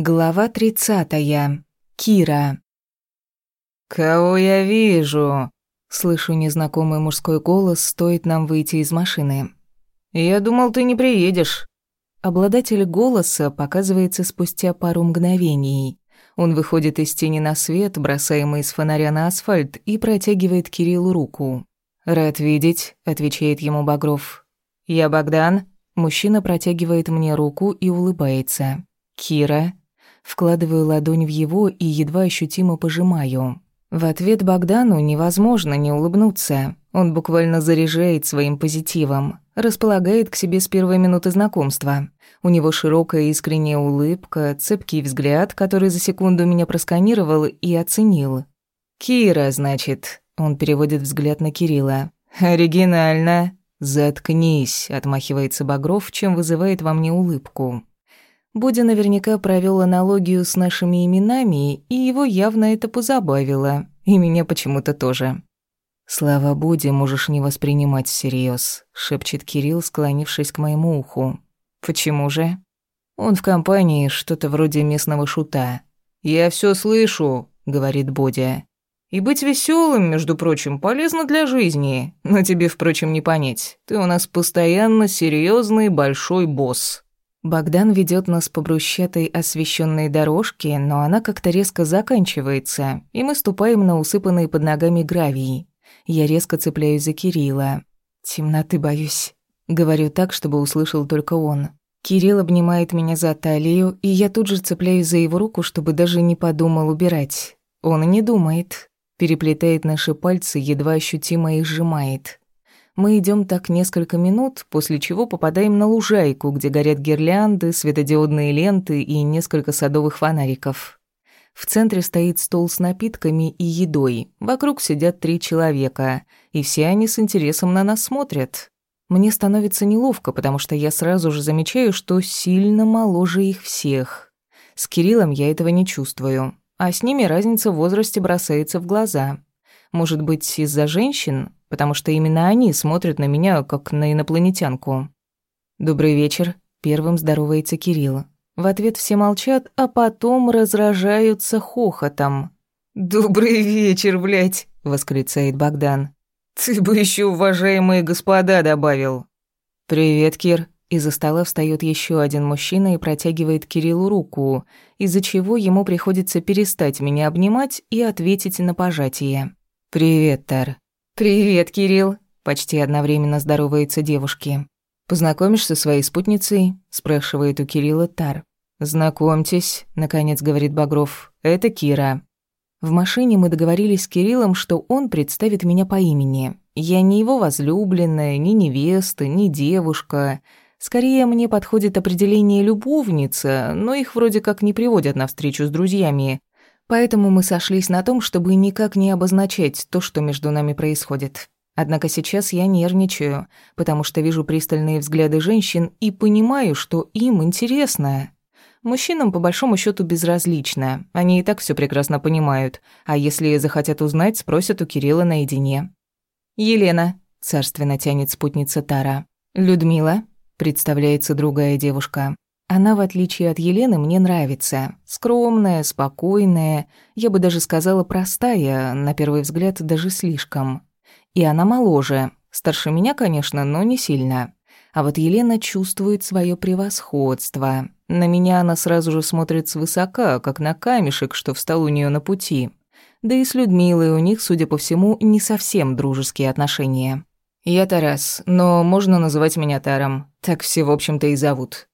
Глава 30. Кира. «Кого я вижу?» Слышу незнакомый мужской голос, стоит нам выйти из машины. «Я думал, ты не приедешь». Обладатель голоса показывается спустя пару мгновений. Он выходит из тени на свет, бросаемый из фонаря на асфальт, и протягивает Кириллу руку. «Рад видеть», — отвечает ему Багров. «Я Богдан». Мужчина протягивает мне руку и улыбается. «Кира, вкладываю ладонь в его и едва ощутимо пожимаю. В ответ Богдану невозможно не улыбнуться. Он буквально заряжает своим позитивом, располагает к себе с первой минуты знакомства. У него широкая искренняя улыбка, цепкий взгляд, который за секунду меня просканировал и оценил. «Кира, значит», — он переводит взгляд на Кирилла. «Оригинально». «Заткнись», — отмахивается Багров, чем вызывает во мне улыбку. Будя наверняка провел аналогию с нашими именами, и его явно это позабавило, и меня почему-то тоже. «Слава Буде, можешь не воспринимать всерьез, шепчет Кирилл, склонившись к моему уху. «Почему же?» «Он в компании что-то вроде местного шута». «Я все слышу», — говорит Бодя. «И быть веселым, между прочим, полезно для жизни, но тебе, впрочем, не понять. Ты у нас постоянно серьезный большой босс». Богдан ведет нас по брусчатой освещенной дорожке, но она как-то резко заканчивается, и мы ступаем на усыпанные под ногами гравий. Я резко цепляюсь за Кирилла. «Темноты боюсь», — говорю так, чтобы услышал только он. Кирилл обнимает меня за талию, и я тут же цепляюсь за его руку, чтобы даже не подумал убирать. Он и не думает. Переплетает наши пальцы, едва ощутимо их сжимает. Мы идем так несколько минут, после чего попадаем на лужайку, где горят гирлянды, светодиодные ленты и несколько садовых фонариков. В центре стоит стол с напитками и едой. Вокруг сидят три человека, и все они с интересом на нас смотрят. Мне становится неловко, потому что я сразу же замечаю, что сильно моложе их всех. С Кириллом я этого не чувствую, а с ними разница в возрасте бросается в глаза может быть, из-за женщин, потому что именно они смотрят на меня, как на инопланетянку. «Добрый вечер», — первым здоровается Кирилл. В ответ все молчат, а потом разражаются хохотом. «Добрый вечер, блять, — восклицает Богдан. «Ты бы еще, уважаемые господа, добавил!» «Привет, Кир!» Из-за стола встает еще один мужчина и протягивает Кириллу руку, из-за чего ему приходится перестать меня обнимать и ответить на пожатие. «Привет, Тар. «Привет, Кирилл», — почти одновременно здороваются девушки. «Познакомишься со своей спутницей?» — спрашивает у Кирилла Тар. «Знакомьтесь», — наконец говорит Багров. «Это Кира». В машине мы договорились с Кириллом, что он представит меня по имени. Я не его возлюбленная, не невеста, не девушка. Скорее, мне подходит определение «любовница», но их вроде как не приводят на встречу с друзьями. Поэтому мы сошлись на том, чтобы никак не обозначать то, что между нами происходит. Однако сейчас я нервничаю, потому что вижу пристальные взгляды женщин и понимаю, что им интересно. Мужчинам по большому счету безразлично, они и так все прекрасно понимают, а если захотят узнать, спросят у Кирилла наедине. «Елена», — царственно тянет спутница Тара. «Людмила», — представляется другая девушка. Она, в отличие от Елены, мне нравится. Скромная, спокойная, я бы даже сказала простая, на первый взгляд даже слишком. И она моложе. Старше меня, конечно, но не сильно. А вот Елена чувствует свое превосходство. На меня она сразу же смотрит свысока, как на камешек, что встал у нее на пути. Да и с Людмилой у них, судя по всему, не совсем дружеские отношения. «Я Тарас, но можно называть меня Таром. Так все, в общем-то, и зовут»,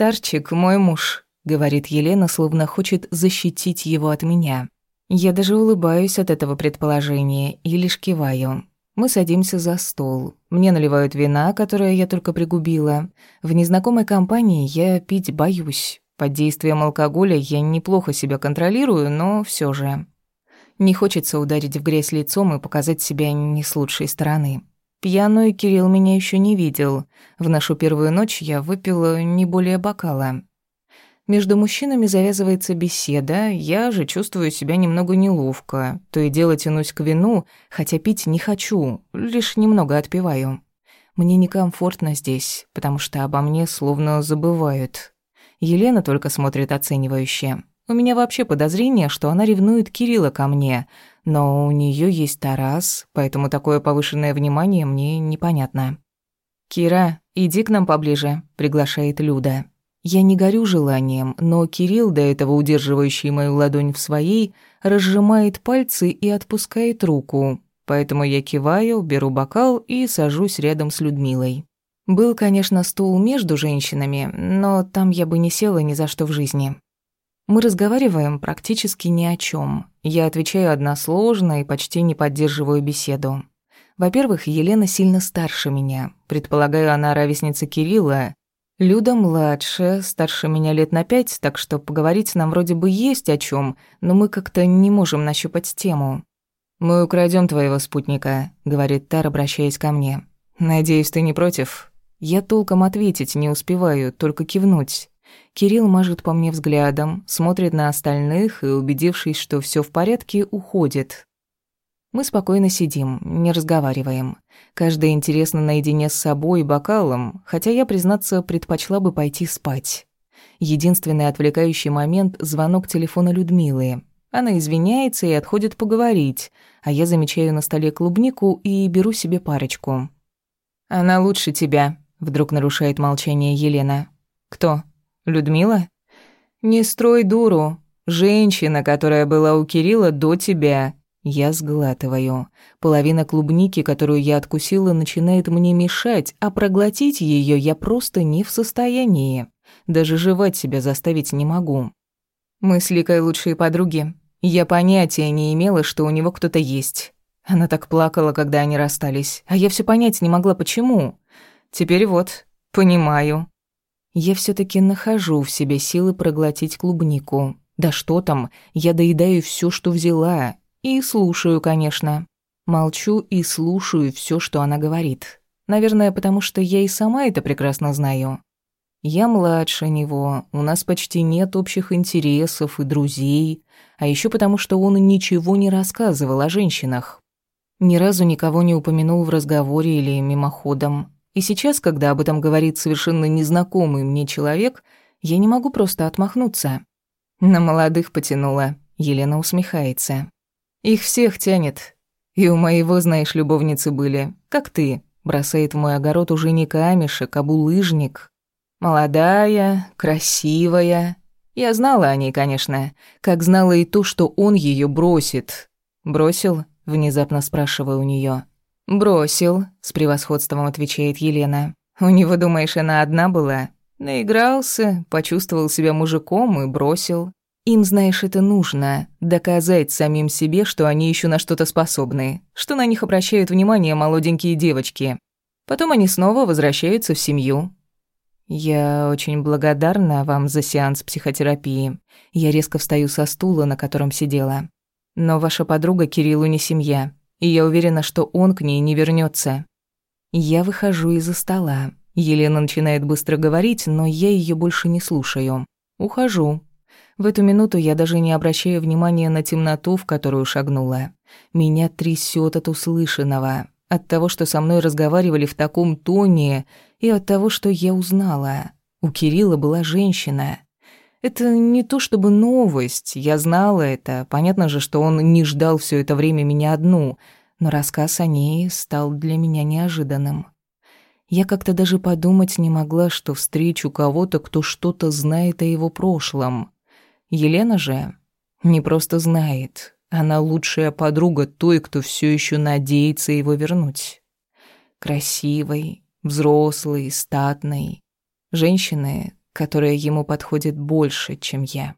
«Старчик, мой муж», — говорит Елена, словно хочет защитить его от меня. Я даже улыбаюсь от этого предположения и лишь киваю. Мы садимся за стол. Мне наливают вина, которое я только пригубила. В незнакомой компании я пить боюсь. Под действием алкоголя я неплохо себя контролирую, но все же. Не хочется ударить в грязь лицом и показать себя не с лучшей стороны. Пьяную Кирилл меня еще не видел. В нашу первую ночь я выпила не более бокала. Между мужчинами завязывается беседа, я же чувствую себя немного неловко. То и дело тянусь к вину, хотя пить не хочу, лишь немного отпиваю. Мне некомфортно здесь, потому что обо мне словно забывают. Елена только смотрит оценивающе. У меня вообще подозрение, что она ревнует Кирилла ко мне, но у нее есть Тарас, поэтому такое повышенное внимание мне непонятно. «Кира, иди к нам поближе», — приглашает Люда. Я не горю желанием, но Кирилл, до этого удерживающий мою ладонь в своей, разжимает пальцы и отпускает руку. Поэтому я киваю, беру бокал и сажусь рядом с Людмилой. Был, конечно, стул между женщинами, но там я бы не села ни за что в жизни. Мы разговариваем практически ни о чем. Я отвечаю односложно и почти не поддерживаю беседу. Во-первых, Елена сильно старше меня. Предполагаю, она ровесница Кирилла. Люда младше, старше меня лет на пять, так что поговорить нам вроде бы есть о чем, но мы как-то не можем нащупать тему. «Мы украдем твоего спутника», — говорит Тар, обращаясь ко мне. «Надеюсь, ты не против?» Я толком ответить не успеваю, только кивнуть. Кирилл мажет по мне взглядом, смотрит на остальных и, убедившись, что все в порядке, уходит. Мы спокойно сидим, не разговариваем. Каждый интересно наедине с собой и бокалом, хотя я, признаться, предпочла бы пойти спать. Единственный отвлекающий момент — звонок телефона Людмилы. Она извиняется и отходит поговорить, а я замечаю на столе клубнику и беру себе парочку. «Она лучше тебя», — вдруг нарушает молчание Елена. «Кто?» Людмила? Не строй дуру. Женщина, которая была у Кирилла до тебя. Я сглатываю. Половина клубники, которую я откусила, начинает мне мешать, а проглотить ее я просто не в состоянии. Даже жевать себя заставить не могу. Мы с Ликой лучшие подруги. Я понятия не имела, что у него кто-то есть. Она так плакала, когда они расстались, а я все понять не могла, почему. Теперь вот, понимаю. Я все таки нахожу в себе силы проглотить клубнику. Да что там, я доедаю все, что взяла. И слушаю, конечно. Молчу и слушаю все, что она говорит. Наверное, потому что я и сама это прекрасно знаю. Я младше него, у нас почти нет общих интересов и друзей, а еще потому, что он ничего не рассказывал о женщинах. Ни разу никого не упомянул в разговоре или мимоходом. И сейчас, когда об этом говорит совершенно незнакомый мне человек, я не могу просто отмахнуться. На молодых потянула. Елена усмехается. Их всех тянет. И у моего, знаешь, любовницы были, как ты. Бросает в мой огород уже не камешек, а булыжник. Молодая, красивая. Я знала о ней, конечно, как знала и то, что он ее бросит. Бросил? Внезапно спрашиваю у нее. «Бросил», — с превосходством отвечает Елена. «У него, думаешь, она одна была?» «Наигрался, почувствовал себя мужиком и бросил». «Им, знаешь, это нужно. Доказать самим себе, что они еще на что-то способны, что на них обращают внимание молоденькие девочки. Потом они снова возвращаются в семью». «Я очень благодарна вам за сеанс психотерапии. Я резко встаю со стула, на котором сидела. Но ваша подруга Кириллу не семья и я уверена, что он к ней не вернется. Я выхожу из-за стола. Елена начинает быстро говорить, но я ее больше не слушаю. Ухожу. В эту минуту я даже не обращаю внимания на темноту, в которую шагнула. Меня трясет от услышанного, от того, что со мной разговаривали в таком тоне, и от того, что я узнала. У Кирилла была женщина. Это не то чтобы новость, я знала это. Понятно же, что он не ждал все это время меня одну, но рассказ о ней стал для меня неожиданным. Я как-то даже подумать не могла, что встречу кого-то, кто что-то знает о его прошлом. Елена же не просто знает, она лучшая подруга той, кто все еще надеется его вернуть. Красивой, взрослой, статной. Женщины которая ему подходит больше, чем я.